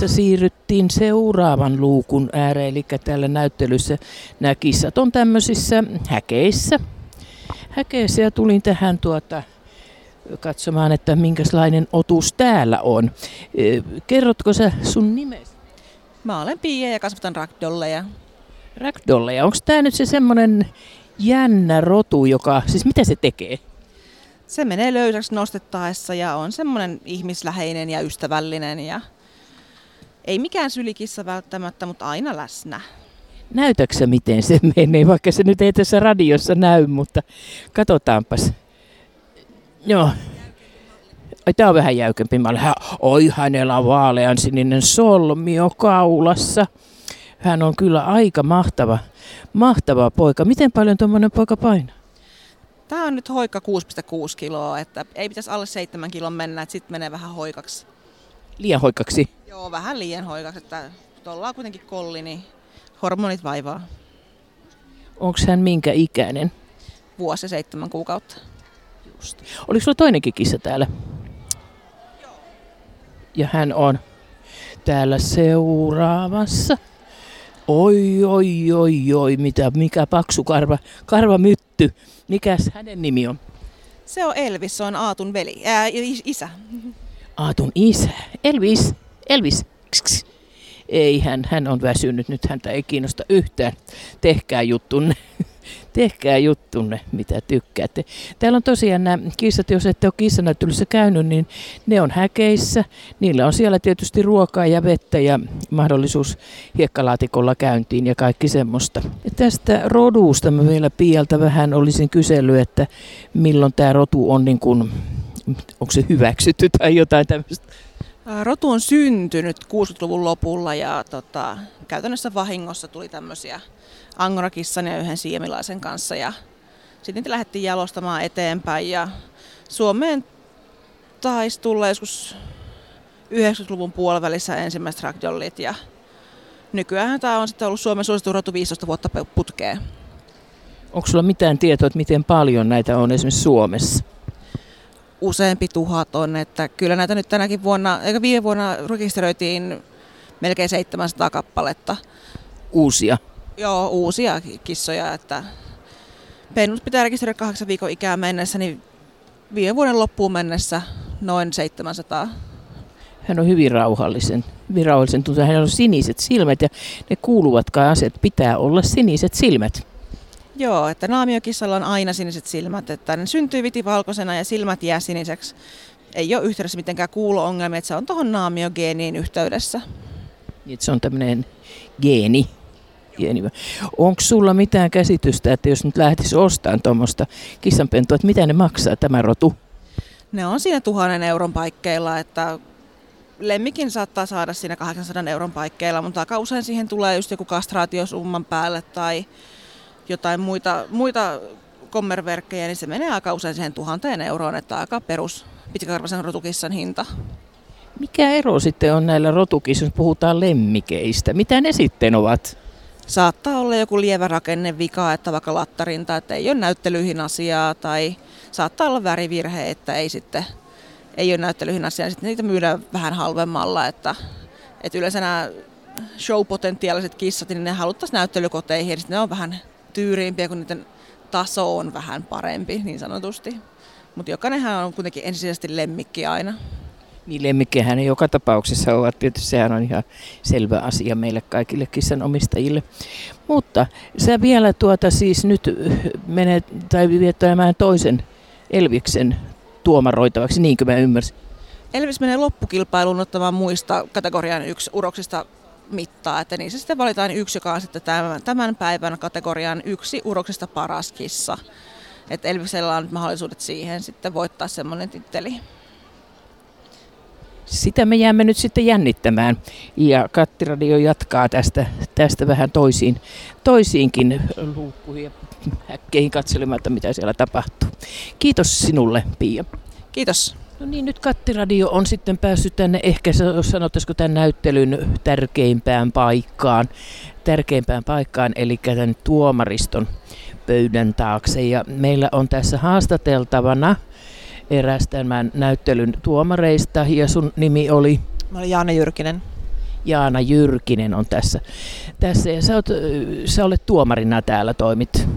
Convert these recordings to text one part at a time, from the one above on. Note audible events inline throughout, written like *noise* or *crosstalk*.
Tässä siirryttiin seuraavan luukun ääreen, eli täällä näyttelyssä nämä kissat on tämmöisissä häkeissä. Häkeissä ja tulin tähän tuota, katsomaan, että minkälainen otus täällä on. E, kerrotko sä sun nimesi? Mä olen Pia ja kasvatan ragdolleja. Ragdolleja. Onko tämä nyt se semmoinen jännä rotu, joka, siis mitä se tekee? Se menee löysäksi nostettaessa ja on semmoinen ihmisläheinen ja ystävällinen ja ei mikään sylikissa välttämättä, mutta aina läsnä. Näytäksä miten se menee, vaikka se nyt ei tässä radiossa näy, mutta katsotaanpas. Joo. Ai, tää on vähän jäykempi. Mä olen, oi, hänellä on vaalean sininen solmio kaulassa. Hän on kyllä aika mahtava, mahtava poika. Miten paljon tuommoinen poika painaa? Tämä on nyt hoikka 6,6 kiloa, että ei pitäisi alle 7 kilon mennä, että sitten menee vähän hoikaksi. Liian hoikaksi? Joo, vähän liian hoikaksi, että tuolla on kuitenkin kolli, niin hormonit vaivaa. Onko hän minkä ikäinen? Vuosi ja seitsemän kuukautta. Just. Oliko sulla toinenkin kissa täällä? Ja hän on täällä seuraavassa. Oi, oi, oi, oi, mitä, mikä paksu karva, karva mytty. Mikäs hänen nimi on? Se on Elvis, se on Aatun veli, ää, isä. Aatun isä. Elvis, Elvis. Kss, Ei, hän, hän on väsynyt, nyt häntä ei kiinnosta yhtään. Tehkää juttunne. *laughs* Tehkää juttunne, mitä tykkäätte. Täällä on tosiaan nämä kissat, jos ette ole kissanäyttelyssä käynyt, niin ne on häkeissä. Niillä on siellä tietysti ruokaa ja vettä ja mahdollisuus hiekkalaatikolla käyntiin ja kaikki semmoista. Ja tästä rodusta mä vielä Pialta vähän olisin kysellyt, että milloin tämä rotu on niin kuin, onko se hyväksytty tai jotain tämmöistä. Rotu on syntynyt 60-luvun lopulla ja tota, käytännössä vahingossa tuli tämmöisiä angorakissan ja yhden siemilaisen kanssa ja sitten niitä lähdettiin jalostamaan eteenpäin ja Suomeen taisi tulla joskus 90-luvun puolivälissä ensimmäiset ragdollit ja nykyään tämä on sitten ollut Suomen suosittu rotu 15 vuotta putkeen. Onko sulla mitään tietoa, että miten paljon näitä on esimerkiksi Suomessa? Useampi tuhat on, että kyllä näitä nyt tänäkin vuonna, eikä viime vuonna rekisteröitiin melkein 700 kappaletta. Uusia? Joo, uusia kissoja, että pennut pitää rekisteröidä kahdeksan viikon ikään mennessä, niin viime vuoden loppuun mennessä noin 700. Hän on hyvin rauhallisen, hyvin rauhallisen tuntuu. Hänellä on siniset silmät ja ne kuuluvat kai asiat, pitää olla siniset silmät. Joo, että naamiokissalla on aina siniset silmät, että ne syntyy vitivalkoisena ja silmät jää siniseksi. Ei ole yhteydessä mitenkään kuulo-ongelmia, että se on tuohon naamiogeeniin yhteydessä. Niin, se on tämmöinen geeni. geeni. Onko sulla mitään käsitystä, että jos nyt lähtisi ostamaan tuommoista kissanpentua, että mitä ne maksaa tämä rotu? Ne on siinä tuhannen euron paikkeilla, että lemmikin saattaa saada siinä 800 euron paikkeilla, mutta aika usein siihen tulee just joku kastraatiosumman päälle tai jotain muita, muita kommerverkkejä, niin se menee aika usein siihen tuhanteen euroon, että aika perus pitkäkarvaisen rotukissan hinta. Mikä ero sitten on näillä rotukissa, jos puhutaan lemmikeistä? Mitä ne sitten ovat? Saattaa olla joku lievä rakennevika, että vaikka lattarinta, että ei ole näyttelyihin asiaa, tai saattaa olla värivirhe, että ei sitten ei ole näyttelyihin asiaa, niin sitten niitä myydään vähän halvemmalla, että, että yleensä nämä show-potentiaaliset kissat, niin ne haluttaisiin näyttelykoteihin, ja ne on vähän tyyriimpiä, kun niiden taso on vähän parempi, niin sanotusti. Mutta jokainenhan on kuitenkin ensisijaisesti lemmikki aina. Niin lemmikkihän ne joka tapauksessa ovat. Tietysti sehän on ihan selvä asia meille kaikille kissan omistajille. Mutta sä vielä tuota siis nyt menet tai viettämään toisen Elviksen tuomaroitavaksi, niinkö mä ymmärsin? Elvis menee loppukilpailuun ottamaan muista kategorian yksi uroksista mittaa, että niissä sitten valitaan yksi, joka on sitten tämän, tämän päivän kategorian yksi uroksista paras kissa. Että Elviksellä on nyt mahdollisuudet siihen sitten voittaa semmoinen titteli. Sitä me jäämme nyt sitten jännittämään ja Kattiradio jatkaa tästä, tästä vähän toisiin, toisiinkin luukkuihin ja häkkeihin katselematta, mitä siellä tapahtuu. Kiitos sinulle, Pia. Kiitos. No niin, nyt Kattiradio on sitten päässyt tänne, ehkä sanottaisiko tämän näyttelyn tärkeimpään paikkaan, tärkeimpään paikkaan, eli tämän tuomariston pöydän taakse. Ja meillä on tässä haastateltavana eräs tämän näyttelyn tuomareista, ja sun nimi oli? Mä olin Jaana Jyrkinen. Jaana Jyrkinen on tässä. tässä ja sä, oot, sä olet tuomarina täällä, toimit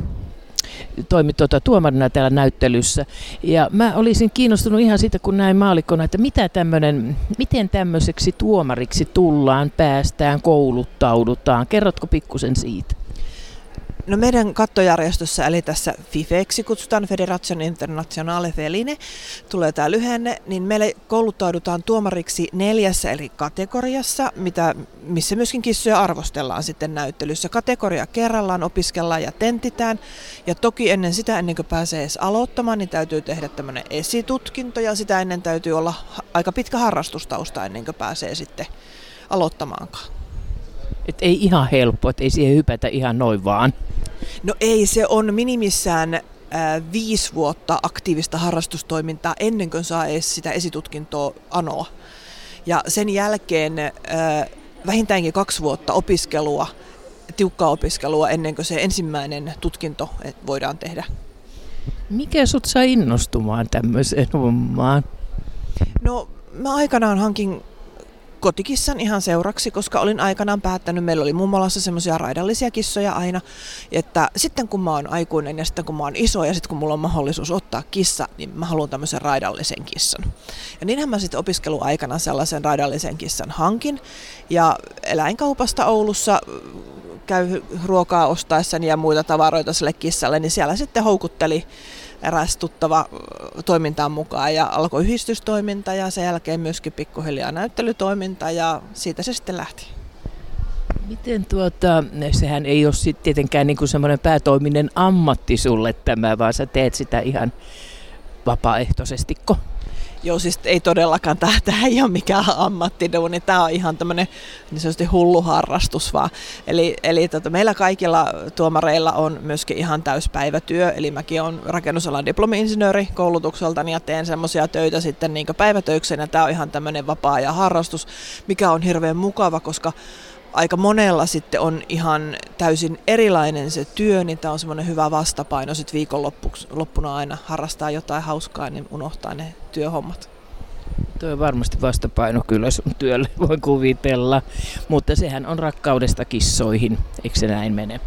toimit tuota, tuomarina täällä näyttelyssä. Ja mä olisin kiinnostunut ihan siitä, kun näin maalikkona, että mitä tämmönen, miten tämmöiseksi tuomariksi tullaan, päästään, kouluttaudutaan. Kerrotko pikkusen siitä? No meidän kattojärjestössä, eli tässä FIFEksi kutsutaan Federation Internationale Feline, tulee tämä lyhenne, niin meille kouluttaudutaan tuomariksi neljässä eri kategoriassa, mitä, missä myöskin kissoja arvostellaan sitten näyttelyssä. Kategoria kerrallaan opiskellaan ja tentitään, ja toki ennen sitä, ennen kuin pääsee edes aloittamaan, niin täytyy tehdä tämmöinen esitutkinto, ja sitä ennen täytyy olla aika pitkä harrastustausta ennen kuin pääsee sitten aloittamaankaan. Et ei ihan helppo, että ei siihen hypätä ihan noin vaan. No ei, se on minimissään äh, viisi vuotta aktiivista harrastustoimintaa ennen kuin saa edes sitä esitutkintoa anoa. Ja sen jälkeen äh, vähintäänkin kaksi vuotta opiskelua, tiukkaa opiskelua ennen kuin se ensimmäinen tutkinto voidaan tehdä. Mikä sut sai innostumaan tämmöiseen hommaan? No mä aikanaan hankin kotikissan ihan seuraksi, koska olin aikanaan päättänyt, meillä oli mummolassa semmoisia raidallisia kissoja aina, että sitten kun mä oon aikuinen ja sitten kun mä oon iso ja sitten kun mulla on mahdollisuus ottaa kissa, niin mä haluan tämmöisen raidallisen kissan. Ja niinhän mä sitten opiskeluaikana sellaisen raidallisen kissan hankin ja eläinkaupasta Oulussa käy ruokaa ostaessani ja muita tavaroita sille kissalle, niin siellä sitten houkutteli eräs tuttava toimintaan mukaan ja alkoi yhdistystoiminta ja sen jälkeen myöskin pikkuhiljaa näyttelytoiminta ja siitä se sitten lähti. Miten tuota, sehän ei ole sitten tietenkään niin semmoinen päätoiminen ammatti sulle tämä, vaan sä teet sitä ihan vapaaehtoisestiko? Joo, siis ei todellakaan, tämä, ei ole mikään ammattiduuni, tämä on ihan tämmöinen niin sanotusti hullu harrastus vaan. Eli, eli tota, meillä kaikilla tuomareilla on myöskin ihan täyspäivätyö, eli mäkin olen rakennusalan diplomi-insinööri koulutukseltani ja teen semmoisia töitä sitten niin päivätöikseen, ja tämä on ihan tämmöinen vapaa ja harrastus, mikä on hirveän mukava, koska aika monella sitten on ihan täysin erilainen se työ, niin tämä on semmoinen hyvä vastapaino sitten viikonloppuna aina harrastaa jotain hauskaa, niin unohtaa ne työhommat. Tuo on varmasti vastapaino kyllä sun työlle, voi kuvitella. Mutta sehän on rakkaudesta kissoihin, eikö se näin mene?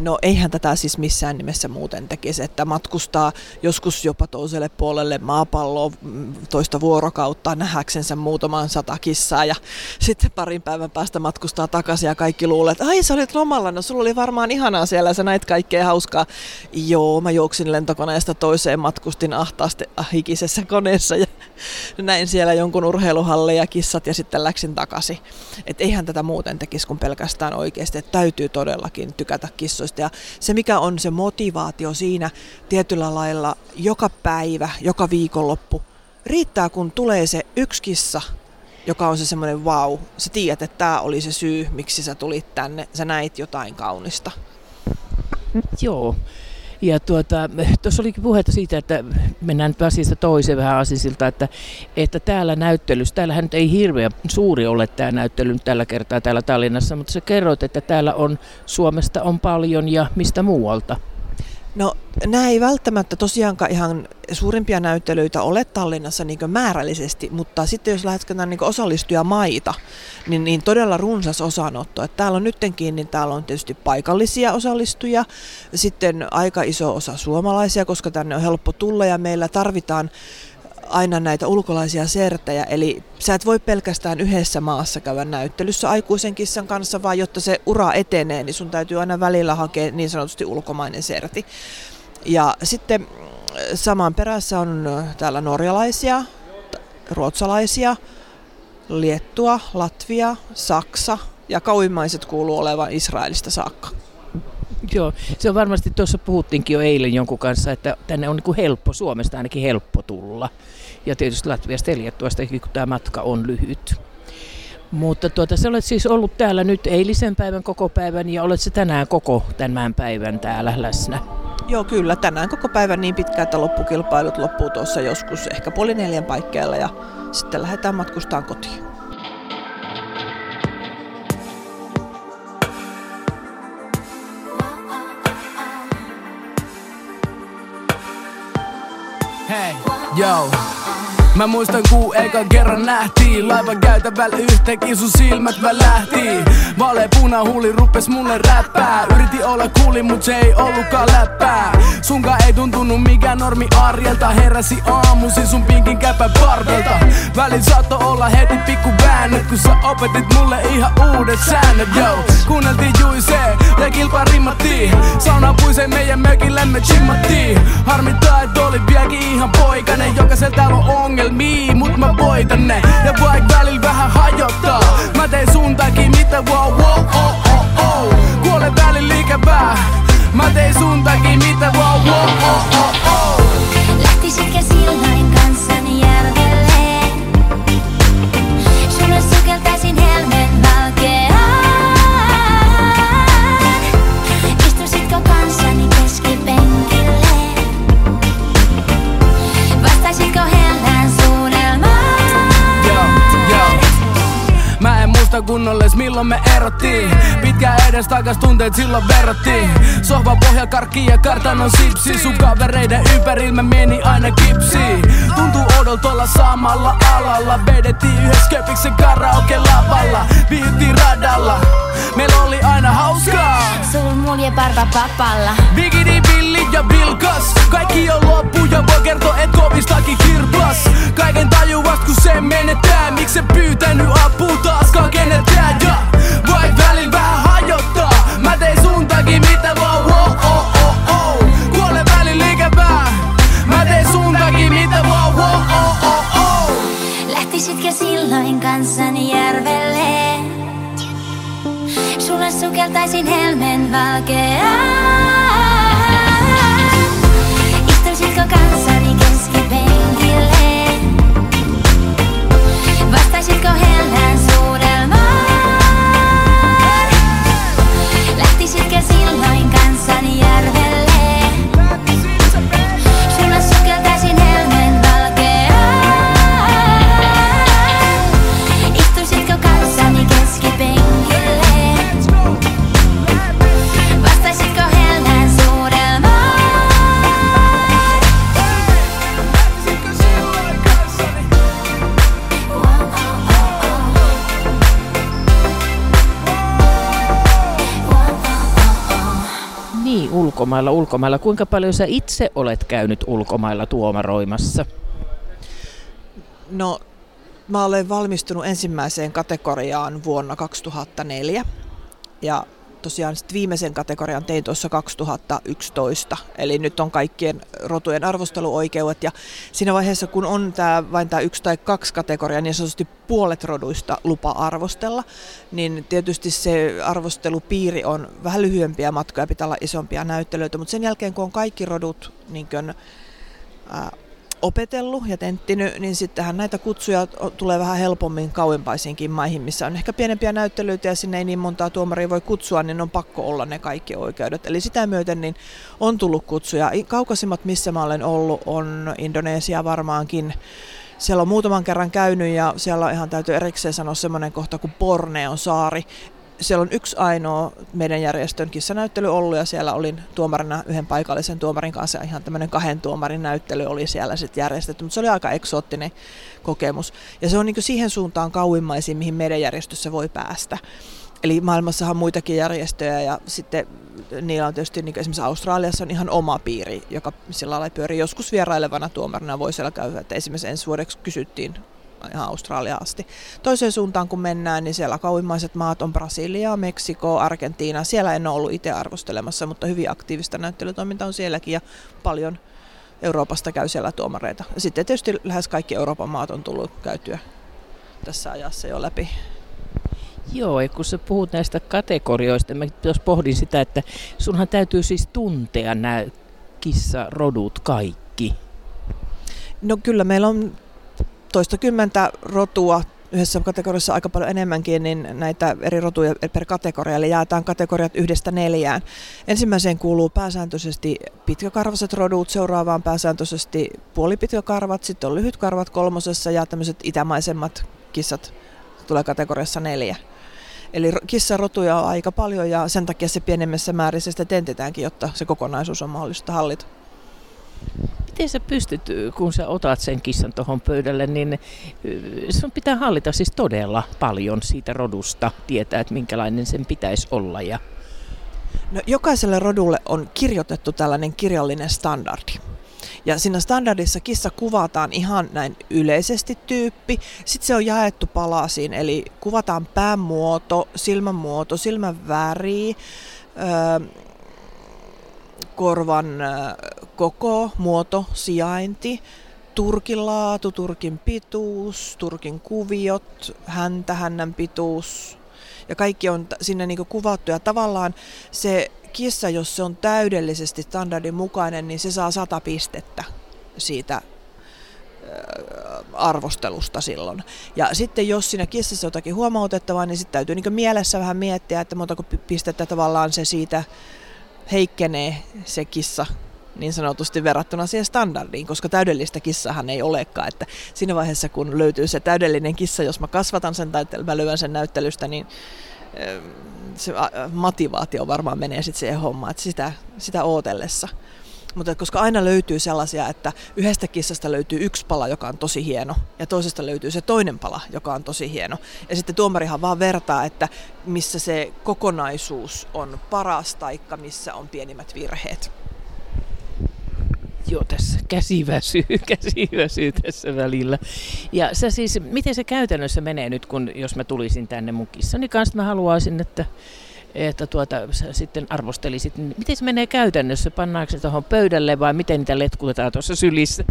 No eihän tätä siis missään nimessä muuten tekisi, että matkustaa joskus jopa toiselle puolelle maapalloa mm, toista vuorokautta nähäksensä muutaman sata kissaa ja sitten parin päivän päästä matkustaa takaisin ja kaikki luulee, että ai sä olit lomalla, no sulla oli varmaan ihanaa siellä, sä näit kaikkea hauskaa. Joo, mä juoksin lentokoneesta toiseen, matkustin ahtaasti hikisessä koneessa ja *laughs* näin siellä jonkun urheiluhalli ja kissat ja sitten läksin takaisin. Et eihän tätä muuten tekisi kuin pelkästään oikeasti, että täytyy todellakin tykätä kissoista asioista. Ja se, mikä on se motivaatio siinä tietyllä lailla joka päivä, joka viikonloppu, riittää kun tulee se yksi kissa, joka on se semmoinen wow. Sä tiedät, että tämä oli se syy, miksi sä tulit tänne. Sä näit jotain kaunista. Joo. Ja tuota, tuossa olikin puhetta siitä, että mennään nyt asiasta toiseen vähän asisilta, että, että täällä näyttelyssä, täällähän nyt ei hirveän suuri ole tämä näyttely tällä kertaa täällä Tallinnassa, mutta sä kerroit, että täällä on Suomesta on paljon ja mistä muualta? No nämä ei välttämättä tosiaankaan ihan suurimpia näyttelyitä ole Tallinnassa niin määrällisesti, mutta sitten jos lähdetään niin osallistujamaita, niin, niin todella runsas osanotto. Että täällä on nyttenkin, niin täällä on tietysti paikallisia osallistujia, sitten aika iso osa suomalaisia, koska tänne on helppo tulla ja meillä tarvitaan aina näitä ulkolaisia sertejä, eli sä et voi pelkästään yhdessä maassa käydä näyttelyssä aikuisen kissan kanssa, vaan jotta se ura etenee, niin sun täytyy aina välillä hakea niin sanotusti ulkomainen serti. Ja sitten saman perässä on täällä norjalaisia, ruotsalaisia, Liettua, Latvia, Saksa ja kauimmaiset kuuluu olevan Israelista saakka. Joo, se on varmasti, tuossa puhuttiinkin jo eilen jonkun kanssa, että tänne on niin helppo, Suomesta ainakin helppo tulla. Ja tietysti Latviasta Liettuasta, kun tämä matka on lyhyt. Mutta tuota, sä olet siis ollut täällä nyt eilisen päivän koko päivän ja olet se tänään koko tämän päivän täällä läsnä? Joo, kyllä. Tänään koko päivän niin pitkään, että loppukilpailut loppuu tuossa joskus ehkä puoli neljän paikkeilla ja sitten lähdetään matkustaan kotiin. Hey, yo. Mä muistan ku eka kerran nähtiin. Laiva käytävällä yhtäkin sun silmät välähti. Vale puna huuli rupes mulle räppää. Yriti olla kuuli mut se ei ollutkaan läppää. Sunka ei tuntunut mikään normi arjelta. Heräsi aamusi sun pinkin käpä parvelta. Välin saatto olla heti pikku väännöt Kun sä opetit mulle ihan uudet säännöt. Yo, kuunneltiin juisee ja kilpaa rimmattiin. Sauna puisee meidän mökillemme chimmattiin. Harmittaa et oli vieläkin ihan poikanen Jokaisella täällä on ongelmia, mut mä voitan ne. Ja vaik välillä vähän hajottaa. Mä teen sun takia mitä wow wow oh oh oh. Kuole välillä ikävää Mä tein sun takia mitä wow wow oh oh oh kunnolles milloin me erottiin. Pitkään edes takas tunteet silloin verrattiin. Sohva pohja karkki ja kartanon sipsi. Sun kavereiden ympärillä meni aina kipsi Tuntuu odolta olla samalla alalla. Vedettiin yhdessä köpiksen karaoke lavalla Viihdyttiin radalla. Meillä oli aina hauskaa. Sul mulje barba papalla. Bigidi, Billi ja Vilkas Kaikki on loppu ja voi kertoa et kovistakin kirpas. Kaiken tajuast kun se menetään Miksi se pyytänyt apua taaskaan keneltään ja. Vai välillä vähän hajottaa. Mä tein sun takia mitä wow Lähtisitkö silloin kanssani järvelle? Sulle sukeltaisin helmen valkeaan. Istuisitko kanssani keskipenkille? Vastaisitko hellään suudelmaan? Ulkomailla, ulkomailla. Kuinka paljon sä itse olet käynyt ulkomailla tuomaroimassa? No, mä olen valmistunut ensimmäiseen kategoriaan vuonna 2004 ja tosiaan sit viimeisen kategorian tein tuossa 2011, eli nyt on kaikkien rotujen arvosteluoikeudet. Ja siinä vaiheessa kun on tää, vain tämä yksi tai kaksi kategoriaa, niin sanotusti puolet roduista lupa arvostella, niin tietysti se arvostelupiiri on vähän lyhyempiä matkoja, pitää olla isompia näyttelyitä, mutta sen jälkeen kun on kaikki rodut niin kun, ää, opetellut ja tenttinyt, niin sittenhän näitä kutsuja tulee vähän helpommin kauempaisinkin maihin, missä on ehkä pienempiä näyttelyitä ja sinne ei niin montaa tuomaria voi kutsua, niin on pakko olla ne kaikki oikeudet. Eli sitä myöten niin on tullut kutsuja. Kaukaisimmat, missä mä olen ollut, on Indonesia varmaankin. Siellä on muutaman kerran käynyt ja siellä on ihan täytyy erikseen sanoa semmoinen kohta kuin Borneon saari. Siellä on yksi ainoa meidän järjestön kissanäyttely ollut ja siellä olin tuomarina yhden paikallisen tuomarin kanssa. ja Ihan tämmöinen kahden tuomarin näyttely oli siellä sitten järjestetty, mutta se oli aika eksoottinen kokemus. Ja se on niin siihen suuntaan kauimmaisiin, mihin meidän järjestössä voi päästä. Eli maailmassahan on muitakin järjestöjä ja sitten niillä on tietysti niin esimerkiksi Australiassa on ihan oma piiri, joka sillä lailla pyörii joskus vierailevana tuomarina voi siellä käydä. Että esimerkiksi ensi vuodeksi kysyttiin ihan Australiaan asti. Toiseen suuntaan kun mennään, niin siellä kauimmaiset maat on Brasilia, Meksiko, Argentiina. Siellä en ole ollut itse arvostelemassa, mutta hyvin aktiivista näyttelytoiminta on sielläkin ja paljon Euroopasta käy siellä tuomareita. Ja sitten tietysti lähes kaikki Euroopan maat on tullut käytyä tässä ajassa jo läpi. Joo, ja kun sä puhut näistä kategorioista, mä jos pohdin sitä, että sunhan täytyy siis tuntea nämä kissarodut kaikki. No kyllä meillä on toistakymmentä rotua yhdessä kategoriassa aika paljon enemmänkin, niin näitä eri rotuja per kategoria, eli jaetaan kategoriat yhdestä neljään. Ensimmäiseen kuuluu pääsääntöisesti pitkäkarvaset rodut, seuraavaan pääsääntöisesti puolipitkäkarvat, sitten on lyhytkarvat kolmosessa ja tämmöiset itämaisemmat kissat tulee kategoriassa neljä. Eli ro- kissarotuja on aika paljon ja sen takia se pienemmässä määrissä sitä tentitetäänkin, jotta se kokonaisuus on mahdollista hallita. Miten sä pystyt, kun sä otat sen kissan tuohon pöydälle, niin sun pitää hallita siis todella paljon siitä rodusta, tietää, että minkälainen sen pitäisi olla. Ja... No, jokaiselle rodulle on kirjoitettu tällainen kirjallinen standardi. Ja siinä standardissa kissa kuvataan ihan näin yleisesti tyyppi. Sitten se on jaettu palasiin, eli kuvataan päämuoto, silmän muoto, silmän väri, öö, korvan koko, muoto, sijainti, turkin laatu, turkin pituus, turkin kuviot, häntä, hännän pituus. Ja kaikki on sinne niin kuvattu. Ja tavallaan se kissa, jos se on täydellisesti standardin mukainen, niin se saa sata pistettä siitä arvostelusta silloin. Ja sitten jos siinä kissassa jotakin huomautettavaa, niin sitten täytyy niin mielessä vähän miettiä, että montako pistettä tavallaan se siitä heikkenee se kissa niin sanotusti verrattuna siihen standardiin, koska täydellistä kissahan ei olekaan. Että siinä vaiheessa, kun löytyy se täydellinen kissa, jos mä kasvatan sen tai mä lyön sen näyttelystä, niin se motivaatio varmaan menee sitten siihen hommaan, että sitä, sitä ootellessa. Mutta koska aina löytyy sellaisia, että yhdestä kissasta löytyy yksi pala, joka on tosi hieno, ja toisesta löytyy se toinen pala, joka on tosi hieno. Ja sitten tuomarihan vaan vertaa, että missä se kokonaisuus on paras, taikka missä on pienimmät virheet. Joo, tässä käsi väsyy, *laughs* käsi väsyy tässä välillä. Ja sä siis, miten se käytännössä menee nyt, kun jos mä tulisin tänne mun kissani kanssa, mä haluaisin, että että tuota, sä sitten arvostelisit. Miten se menee käytännössä? Pannaanko se tuohon pöydälle vai miten niitä letkutetaan tuossa sylissä?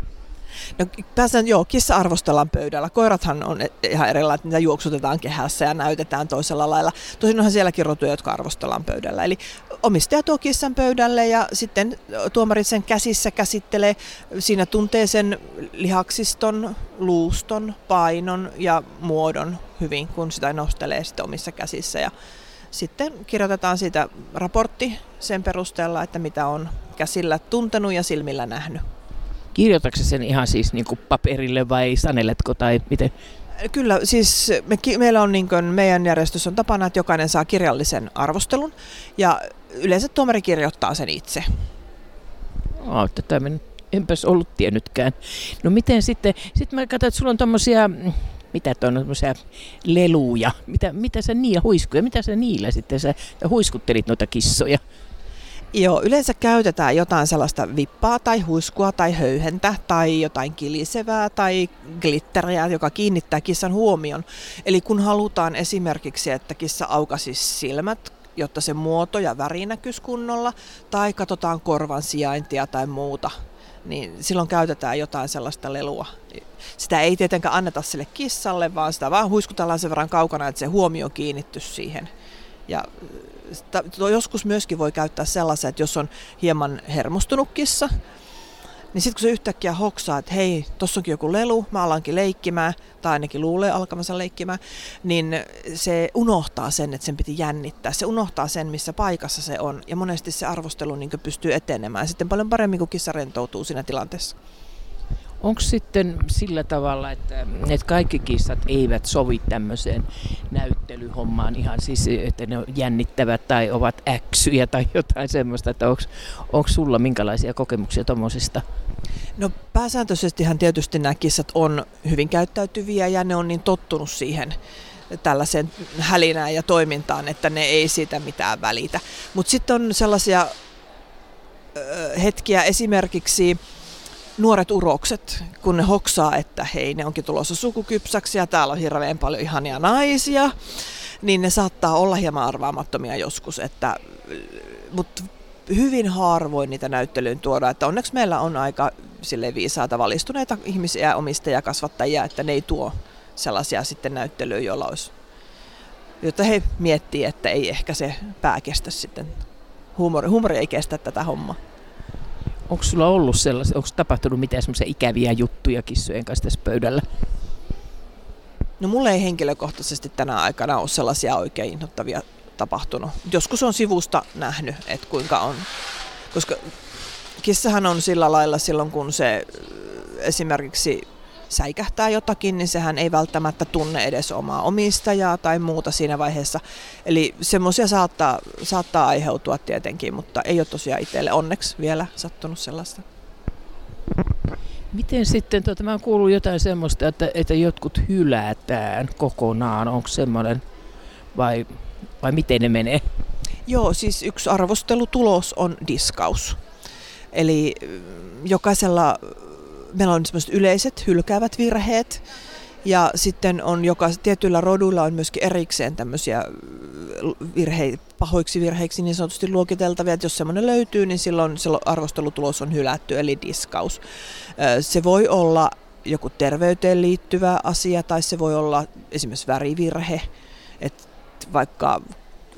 No tässä joo, kissa arvostellaan pöydällä. Koirathan on ihan erilaisia, niitä juoksutetaan kehässä ja näytetään toisella lailla. Tosin onhan sielläkin rotuja, jotka arvostellaan pöydällä. Eli omistaja tuo kissan pöydälle ja sitten tuomarit sen käsissä käsittelee. Siinä tuntee sen lihaksiston, luuston, painon ja muodon hyvin, kun sitä nostelee sitten omissa käsissä. Ja sitten kirjoitetaan siitä raportti sen perusteella, että mitä on käsillä tuntenut ja silmillä nähnyt. Kirjoitatko sen ihan siis niin kuin paperille vai saneletko tai miten? Kyllä, siis me, meillä on niin kuin, meidän järjestys on tapana, että jokainen saa kirjallisen arvostelun ja yleensä tuomari kirjoittaa sen itse. Oh, tätä enpäs ollut tiennytkään. No miten sitten, sitten mä katsoin, että sulla on tommosia, mitä on tommosia leluja, mitä, mitä sä niin huiskuja, mitä sä niillä sitten, sä huiskuttelit noita kissoja? Joo, yleensä käytetään jotain sellaista vippaa tai huiskua tai höyhentä tai jotain kilisevää tai glitteriä, joka kiinnittää kissan huomion. Eli kun halutaan esimerkiksi, että kissa aukasi silmät, jotta se muoto ja väri näkyisi kunnolla, tai katsotaan korvan sijaintia tai muuta, niin silloin käytetään jotain sellaista lelua. Sitä ei tietenkään anneta sille kissalle, vaan sitä vaan huiskutellaan sen verran kaukana, että se huomio kiinnittyy siihen. Ja joskus myöskin voi käyttää sellaisen, että jos on hieman hermostunut kissa, niin sitten kun se yhtäkkiä hoksaa, että hei, tossa onkin joku lelu, mä alankin leikkimään, tai ainakin luulee alkamansa leikkimään, niin se unohtaa sen, että sen piti jännittää. Se unohtaa sen, missä paikassa se on, ja monesti se arvostelu niin pystyy etenemään sitten paljon paremmin, kun kissa rentoutuu siinä tilanteessa. Onko sitten sillä tavalla, että, että kaikki kissat eivät sovi tämmöiseen näyttelyhommaan ihan siis, että ne jännittävät tai ovat äksyjä tai *laughs* jotain semmoista, että onko sulla minkälaisia kokemuksia tuommoisista? No pääsääntöisestihan tietysti nämä kissat on hyvin käyttäytyviä ja ne on niin tottunut siihen tällaiseen hälinään ja toimintaan, että ne ei siitä mitään välitä. Mutta sitten on sellaisia hetkiä esimerkiksi, nuoret urokset, kun ne hoksaa, että hei, ne onkin tulossa sukukypsäksi ja täällä on hirveän paljon ihania naisia, niin ne saattaa olla hieman arvaamattomia joskus, että, mutta hyvin harvoin niitä näyttelyyn tuodaan, että onneksi meillä on aika sille viisaata valistuneita ihmisiä, omistajia, kasvattajia, että ne ei tuo sellaisia sitten näyttelyyn, joilla olisi, jotta he miettii, että ei ehkä se pää kestä sitten, huumori, huumori ei kestä tätä hommaa. Onko sulla ollut sellaisia, onko tapahtunut mitään semmoisia ikäviä juttuja kissojen kanssa tässä pöydällä? No mulle ei henkilökohtaisesti tänä aikana ole sellaisia oikein innoittavia tapahtunut. Joskus on sivusta nähnyt, että kuinka on. Koska kissahan on sillä lailla silloin, kun se esimerkiksi säikähtää jotakin, niin sehän ei välttämättä tunne edes omaa omistajaa tai muuta siinä vaiheessa. Eli semmoisia saattaa, saattaa aiheutua tietenkin, mutta ei ole tosiaan itselle onneksi vielä sattunut sellaista. Miten sitten, tuota, mä oon kuullut jotain semmoista, että, että jotkut hylätään kokonaan. Onko semmoinen vai, vai miten ne menee? Joo, siis yksi arvostelutulos on diskaus. Eli mm, jokaisella, meillä on semmoiset yleiset hylkäävät virheet, ja sitten on joka, tietyillä roduilla on myöskin erikseen tämmöisiä mm, virhe, pahoiksi virheiksi niin sanotusti luokiteltavia, että jos semmoinen löytyy, niin silloin, silloin arvostelutulos on hylätty, eli diskaus. Se voi olla joku terveyteen liittyvä asia, tai se voi olla esimerkiksi värivirhe, että vaikka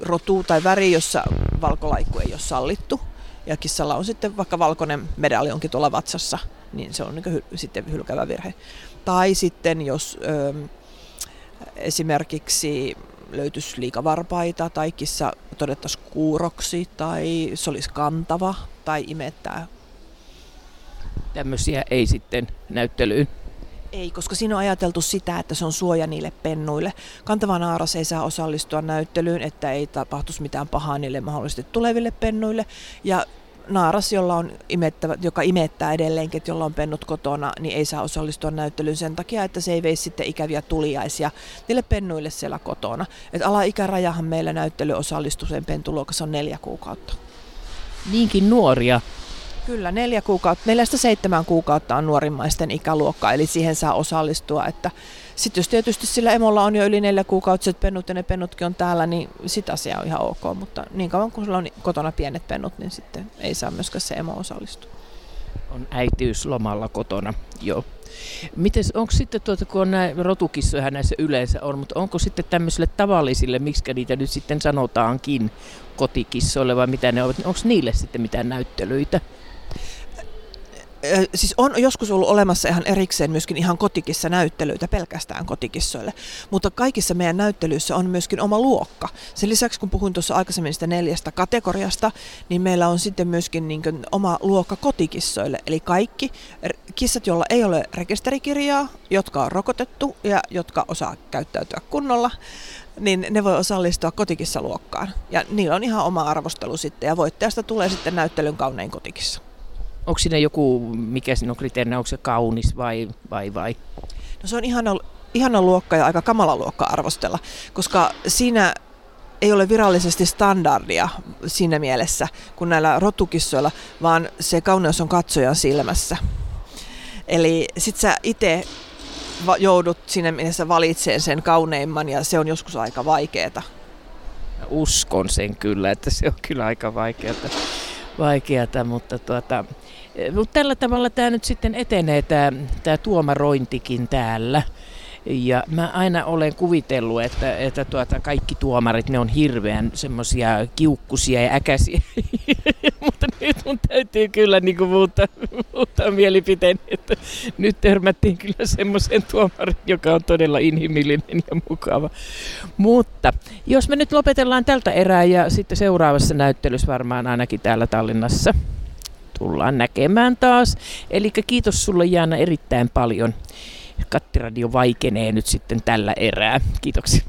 rotu tai väri, jossa valkolaikku ei ole sallittu, ja kissalla on sitten vaikka valkoinen medaljonki tuolla vatsassa, niin se on niin hy- sitten hylkävä virhe. Tai sitten jos ö, esimerkiksi löytyisi liikavarpaita tai kissa todettaisiin kuuroksi tai se olisi kantava tai imettää. Tämmöisiä ei sitten näyttelyyn. Ei, koska siinä on ajateltu sitä, että se on suoja niille pennuille. Kantava naaras ei saa osallistua näyttelyyn, että ei tapahtuisi mitään pahaa niille mahdollisesti tuleville pennuille. Ja naaras, jolla on imettävä, joka imettää edelleenkin, jolla on pennut kotona, niin ei saa osallistua näyttelyyn sen takia, että se ei veisi sitten ikäviä tuliaisia niille pennuille siellä kotona. Et alaikärajahan meillä näyttelyosallistuseen pentuluokassa on neljä kuukautta. Niinkin nuoria. Kyllä, neljä kuukautta, neljästä seitsemän kuukautta on nuorimmaisten ikäluokka, eli siihen saa osallistua. Että sitten jos tietysti sillä emolla on jo yli neljä kuukautiset pennut ja ne pennutkin on täällä, niin sitä asia on ihan ok, mutta niin kauan kun sulla on kotona pienet pennut, niin sitten ei saa myöskään se emo osallistua. On äitiyslomalla kotona, joo. Miten, onko sitten, tuota, kun on näin, rotukissoja näissä yleensä on, mutta onko sitten tämmöisille tavallisille, miksi niitä nyt sitten sanotaankin kotikissoille vai mitä ne ovat, niin onko niille sitten mitään näyttelyitä? Siis on joskus ollut olemassa ihan erikseen myöskin ihan kotikissa näyttelyitä pelkästään kotikissoille, mutta kaikissa meidän näyttelyissä on myöskin oma luokka. Sen lisäksi kun puhuin tuossa aikaisemmin sitä neljästä kategoriasta, niin meillä on sitten myöskin niin kuin oma luokka kotikissoille. Eli kaikki kissat, joilla ei ole rekisterikirjaa, jotka on rokotettu ja jotka osaa käyttäytyä kunnolla, niin ne voi osallistua kotikissaluokkaan. Ja niillä on ihan oma arvostelu sitten ja voittajasta tulee sitten näyttelyn kaunein kotikissa. Onko siinä joku, mikä siinä on kriteerinä, onko se kaunis vai, vai, vai? No se on ihana, ihana luokka ja aika kamala luokka arvostella, koska siinä ei ole virallisesti standardia siinä mielessä kuin näillä rotukissoilla, vaan se kauneus on katsojan silmässä. Eli sit sä itse joudut siinä mielessä valitseen sen kauneimman ja se on joskus aika vaikeeta. Uskon sen kyllä, että se on kyllä aika vaikeata, vaikeata mutta, tuota, eh, mutta tällä tavalla tämä nyt sitten etenee, tämä, tämä tuomarointikin täällä. Ja mä aina olen kuvitellut, että, että tuota, kaikki tuomarit, ne on hirveän semmoisia kiukkusia ja äkäisiä. *laughs* Mutta nyt mun täytyy kyllä niin kuin muuttaa, muuttaa mielipiteen, että nyt törmättiin kyllä semmoisen tuomarin, joka on todella inhimillinen ja mukava. Mutta jos me nyt lopetellaan tältä erää ja sitten seuraavassa näyttelyssä varmaan ainakin täällä Tallinnassa tullaan näkemään taas. Eli kiitos sulle Jaana erittäin paljon. Kattiradio vaikenee nyt sitten tällä erää. Kiitoksia.